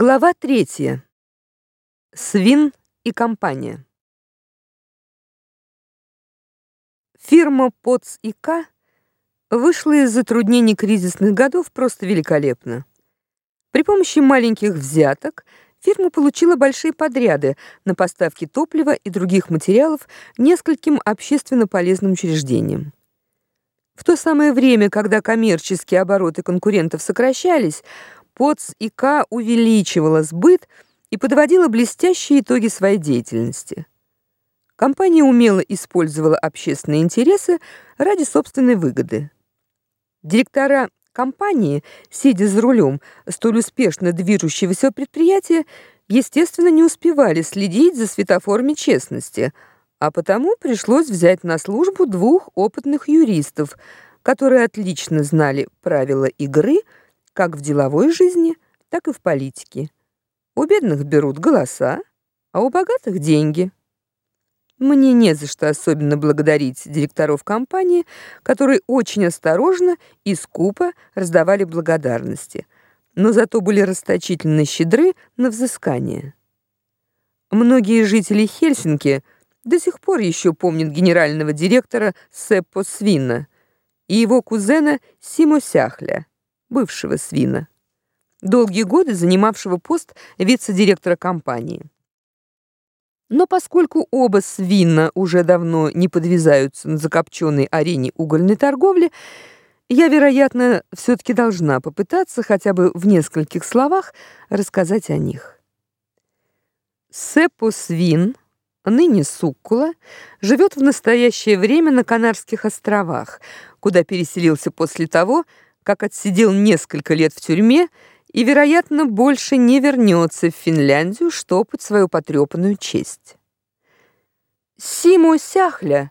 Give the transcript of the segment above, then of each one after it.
Глава третья. Свин и компания. Фирма Поц и К вышла из затруднений кризисных годов просто великолепно. При помощи маленьких взяток фирма получила большие подряды на поставки топлива и других материалов нескольким общественно полезным учреждениям. В то самое время, когда коммерческие обороты конкурентов сокращались, ПОЦ ИК увеличивала сбыт и подводила блестящие итоги своей деятельности. Компания умело использовала общественные интересы ради собственной выгоды. Директора компании, сидя за рулем столь успешно движущегося предприятия, естественно, не успевали следить за светофорами честности, а потому пришлось взять на службу двух опытных юристов, которые отлично знали правила игры – как в деловой жизни, так и в политике. У бедных берут голоса, а у богатых деньги. Мне не за что особенно благодарить директоров компании, которые очень осторожно и скупо раздавали благодарности, но зато были расточительно щедры на взыскание. Многие жители Хельсинки до сих пор еще помнят генерального директора Сеппо Свина и его кузена Симо Сяхля бывшего свина, долгие годы занимавшего пост вице-директора компании. Но поскольку оба свина уже давно не подвязаются на закопченной арене угольной торговли, я, вероятно, все таки должна попытаться хотя бы в нескольких словах рассказать о них. Сеппо Свин, ныне Суккула, живет в настоящее время на Канарских островах, куда переселился после того, как отсидел несколько лет в тюрьме и, вероятно, больше не вернется в Финляндию штопать свою потрепанную честь. Симу Сяхля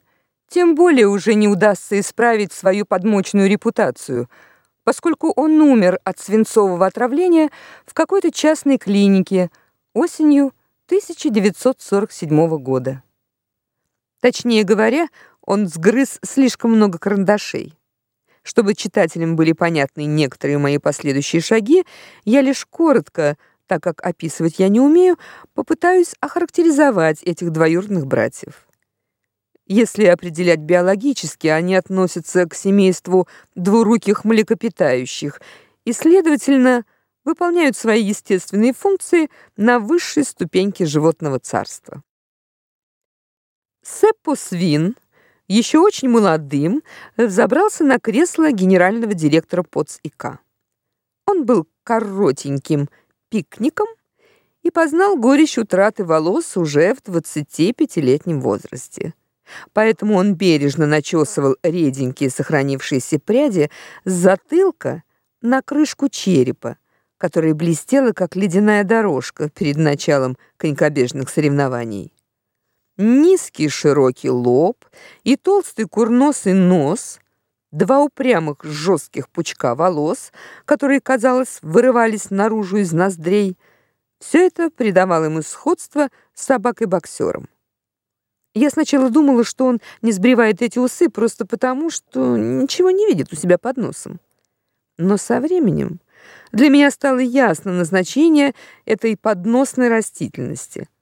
тем более уже не удастся исправить свою подмочную репутацию, поскольку он умер от свинцового отравления в какой-то частной клинике осенью 1947 года. Точнее говоря, он сгрыз слишком много карандашей. Чтобы читателям были понятны некоторые мои последующие шаги, я лишь коротко, так как описывать я не умею, попытаюсь охарактеризовать этих двоюродных братьев. Если определять биологически, они относятся к семейству двуруких млекопитающих и, следовательно, выполняют свои естественные функции на высшей ступеньке животного царства. Сеппо-свин — еще очень молодым, взобрался на кресло генерального директора ПОЦ-ИК. Он был коротеньким пикником и познал горечь утраты волос уже в 25-летнем возрасте. Поэтому он бережно начесывал реденькие сохранившиеся пряди с затылка на крышку черепа, которая блестела как ледяная дорожка перед началом конькобежных соревнований. Низкий широкий лоб и толстый курносый нос, два упрямых жестких пучка волос, которые, казалось, вырывались наружу из ноздрей, все это придавало ему сходство с собакой-боксером. Я сначала думала, что он не сбривает эти усы просто потому, что ничего не видит у себя под носом. Но со временем для меня стало ясно назначение этой подносной растительности —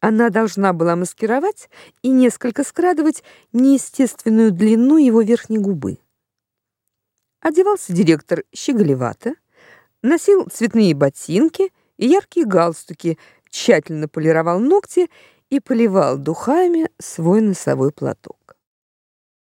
она должна была маскировать и несколько скрадывать неестественную длину его верхней губы. Одевался директор щеголевато, носил цветные ботинки и яркие галстуки, тщательно полировал ногти и поливал духами свой носовой платок.